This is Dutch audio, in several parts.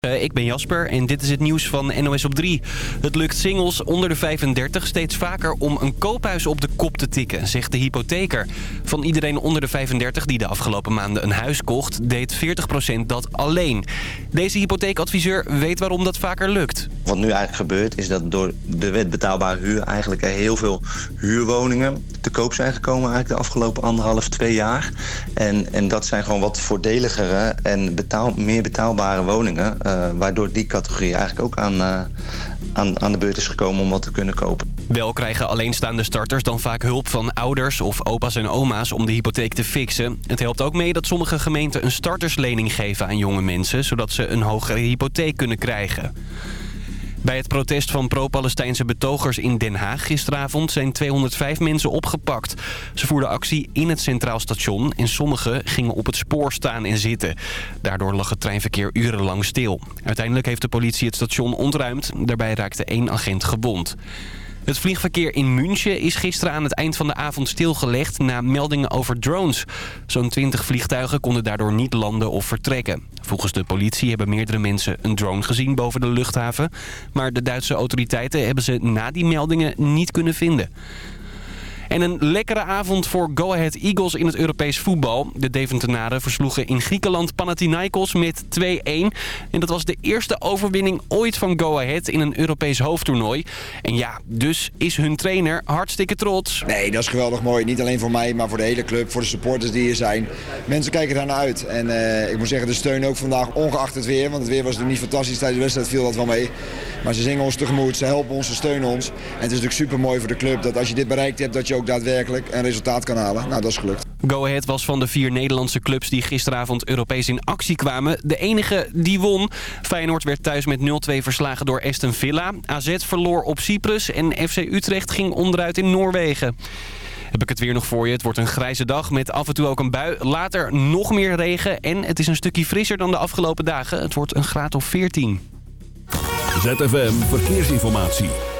Eh, ik ben Jasper en dit is het nieuws van NOS op 3. Het lukt singles onder de 35 steeds vaker om een koophuis op de kop te tikken, zegt de hypotheker. Van iedereen onder de 35 die de afgelopen maanden een huis kocht, deed 40% dat alleen. Deze hypotheekadviseur weet waarom dat vaker lukt. Wat nu eigenlijk gebeurt is dat door de wet betaalbare huur eigenlijk er heel veel huurwoningen te koop zijn gekomen eigenlijk de afgelopen anderhalf, twee jaar. En, en dat zijn gewoon wat voordeligere en betaal, meer betaalbare woningen. Uh, waardoor die categorie eigenlijk ook aan, uh, aan, aan de beurt is gekomen om wat te kunnen kopen. Wel krijgen alleenstaande starters dan vaak hulp van ouders of opa's en oma's om de hypotheek te fixen. Het helpt ook mee dat sommige gemeenten een starterslening geven aan jonge mensen, zodat ze een hogere hypotheek kunnen krijgen. Bij het protest van pro-Palestijnse betogers in Den Haag gisteravond zijn 205 mensen opgepakt. Ze voerden actie in het Centraal Station en sommigen gingen op het spoor staan en zitten. Daardoor lag het treinverkeer urenlang stil. Uiteindelijk heeft de politie het station ontruimd. Daarbij raakte één agent gewond. Het vliegverkeer in München is gisteren aan het eind van de avond stilgelegd na meldingen over drones. Zo'n 20 vliegtuigen konden daardoor niet landen of vertrekken. Volgens de politie hebben meerdere mensen een drone gezien boven de luchthaven. Maar de Duitse autoriteiten hebben ze na die meldingen niet kunnen vinden. En een lekkere avond voor Go Ahead Eagles in het Europees voetbal. De Deventenaren versloegen in Griekenland Panathinaikos met 2-1. En dat was de eerste overwinning ooit van Go Ahead in een Europees hoofdtoernooi. En ja, dus is hun trainer hartstikke trots. Nee, dat is geweldig mooi. Niet alleen voor mij, maar voor de hele club, voor de supporters die hier zijn. Mensen kijken daar naar uit. En uh, ik moet zeggen, de steun ook vandaag, ongeacht het weer. Want het weer was natuurlijk niet fantastisch tijdens de wedstrijd, viel dat wel mee. Maar ze zingen ons tegemoet, ze helpen ons, ze steunen ons. En het is natuurlijk super mooi voor de club dat als je dit bereikt hebt, dat je daadwerkelijk een resultaat kan halen. Nou, dat is gelukt. Go Ahead was van de vier Nederlandse clubs die gisteravond Europees in actie kwamen. De enige die won. Feyenoord werd thuis met 0-2 verslagen door Aston Villa. AZ verloor op Cyprus en FC Utrecht ging onderuit in Noorwegen. Heb ik het weer nog voor je. Het wordt een grijze dag met af en toe ook een bui. Later nog meer regen en het is een stukje frisser dan de afgelopen dagen. Het wordt een graad of 14. ZFM Verkeersinformatie.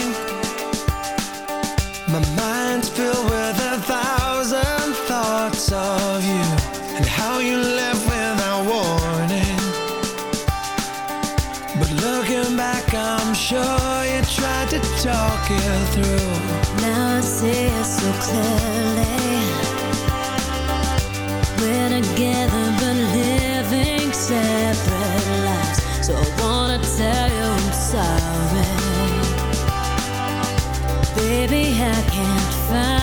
Baby, I can't find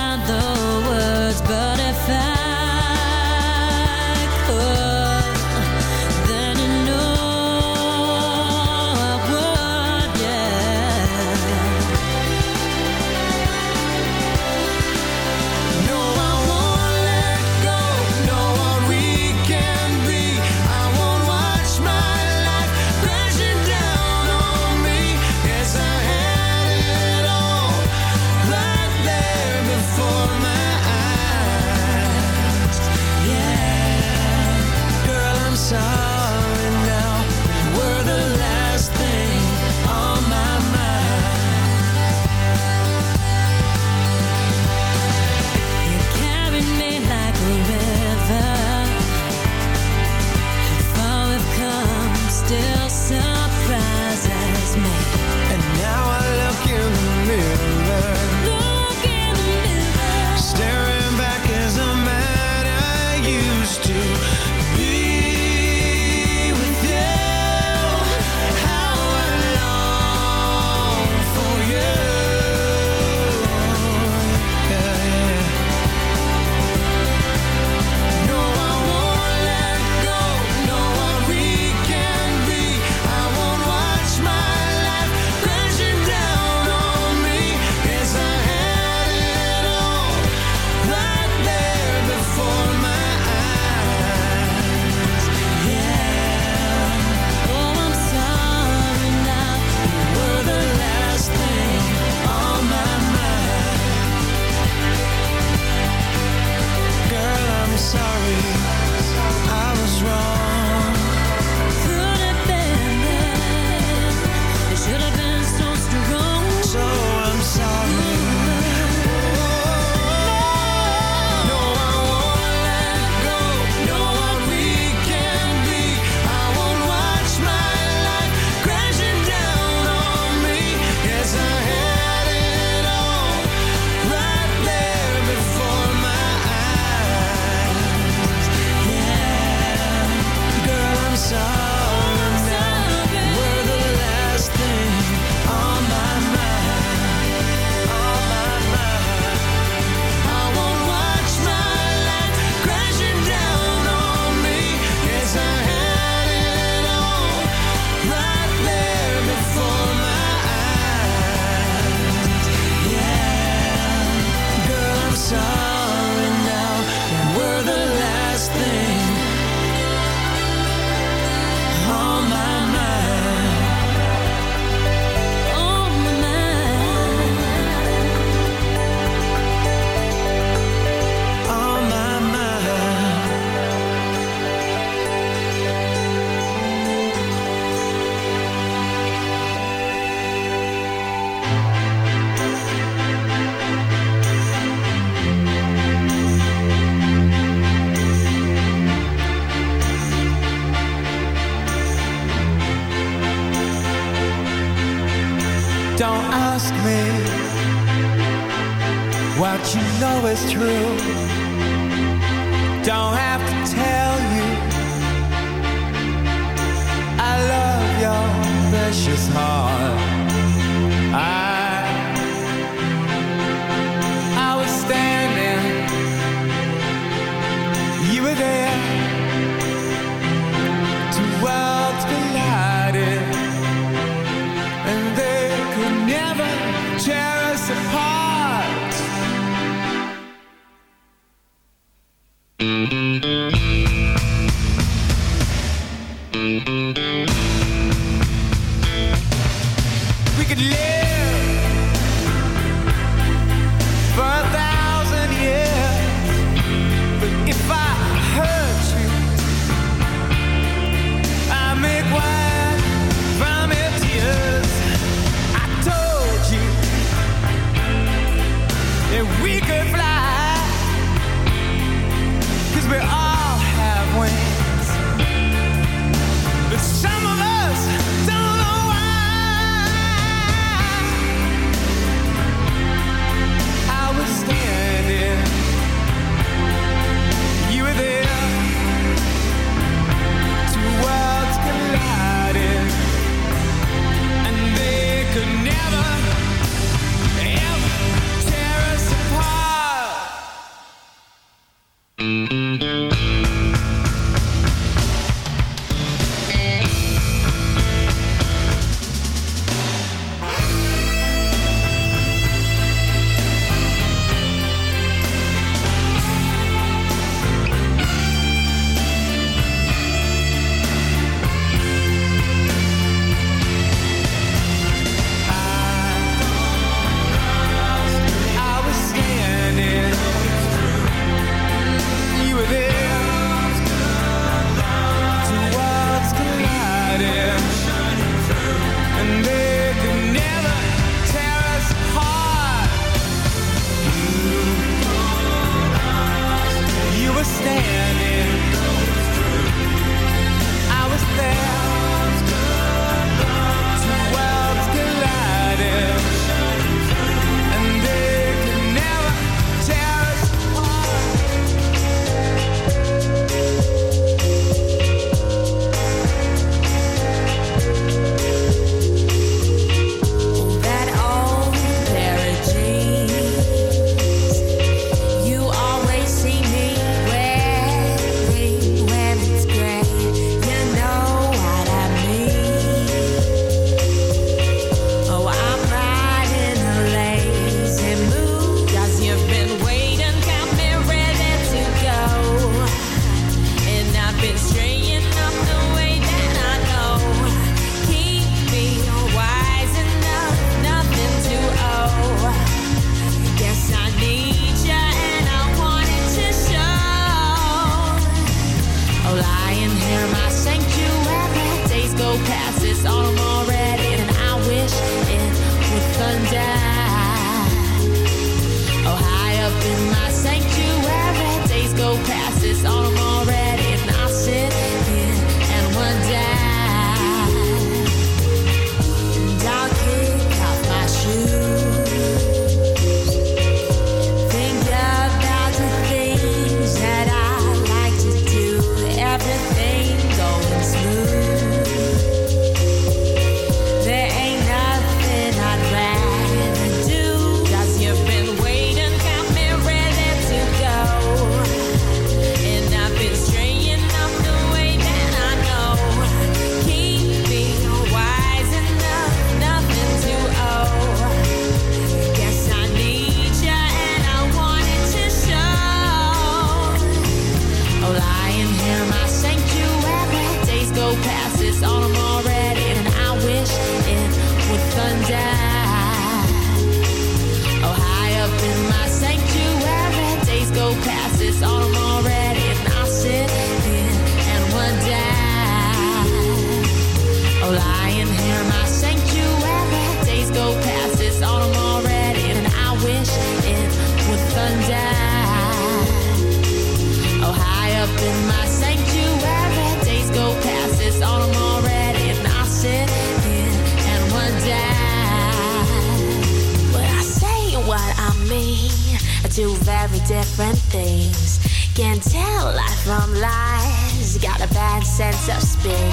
sense of spin.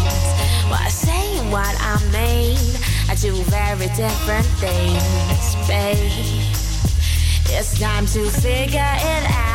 But I say what I mean, I do very different things, babe. It's time to figure it out.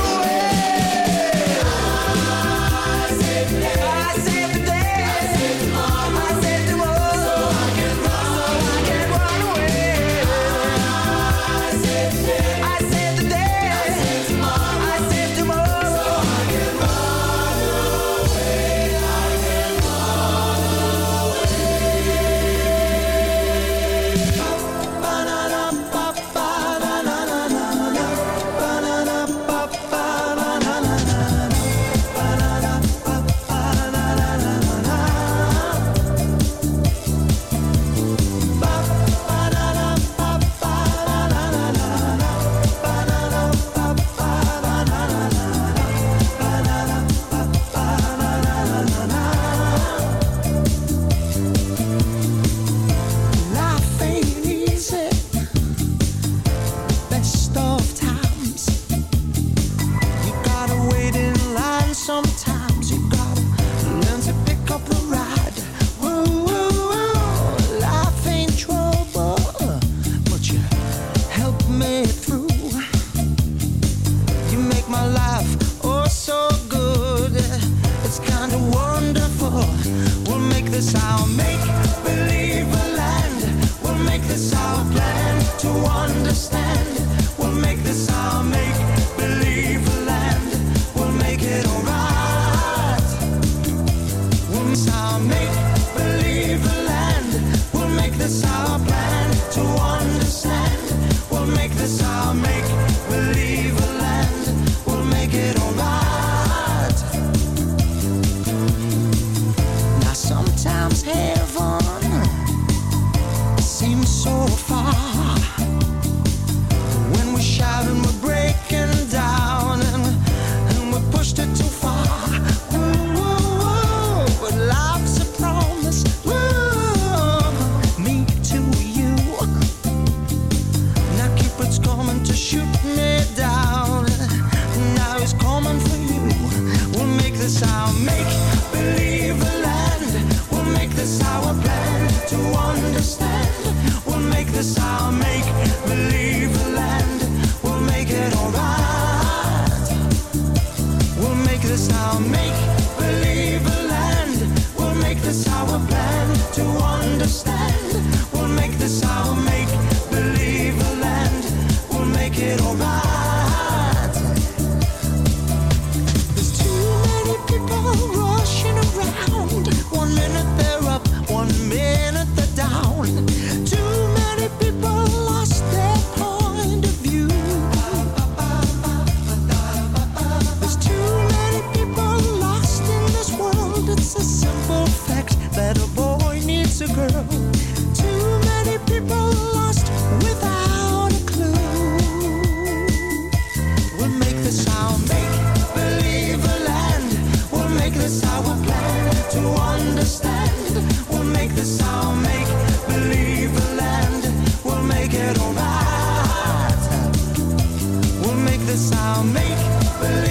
believe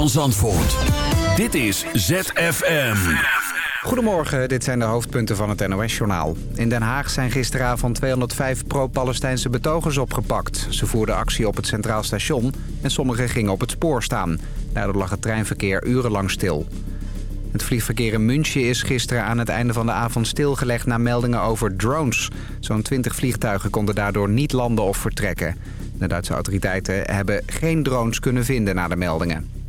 van Zandvoort. Dit is ZFM. Goedemorgen, dit zijn de hoofdpunten van het NOS-journaal. In Den Haag zijn gisteravond 205 pro-Palestijnse betogers opgepakt. Ze voerden actie op het Centraal Station en sommigen gingen op het spoor staan. Daardoor lag het treinverkeer urenlang stil. Het vliegverkeer in München is gisteren aan het einde van de avond stilgelegd... na meldingen over drones. Zo'n 20 vliegtuigen konden daardoor niet landen of vertrekken. De Duitse autoriteiten hebben geen drones kunnen vinden na de meldingen.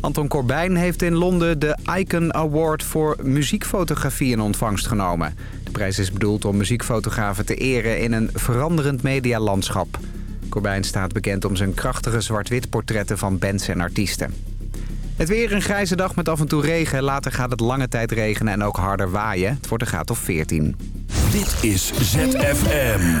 Anton Corbijn heeft in Londen de Icon Award voor muziekfotografie in ontvangst genomen. De prijs is bedoeld om muziekfotografen te eren in een veranderend medialandschap. Corbijn staat bekend om zijn krachtige zwart-wit portretten van bands en artiesten. Het weer een grijze dag met af en toe regen. Later gaat het lange tijd regenen en ook harder waaien. Het wordt een graad of 14. Dit is ZFM.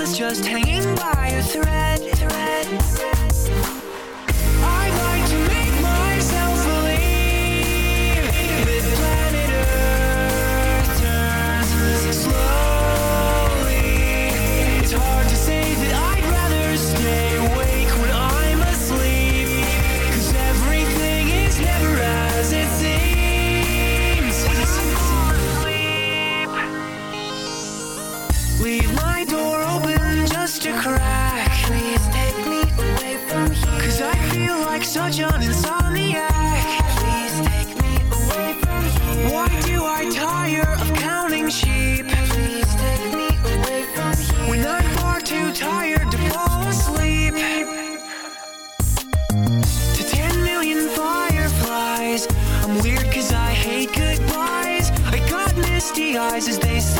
was just hanging by a thread. thread, thread. as they say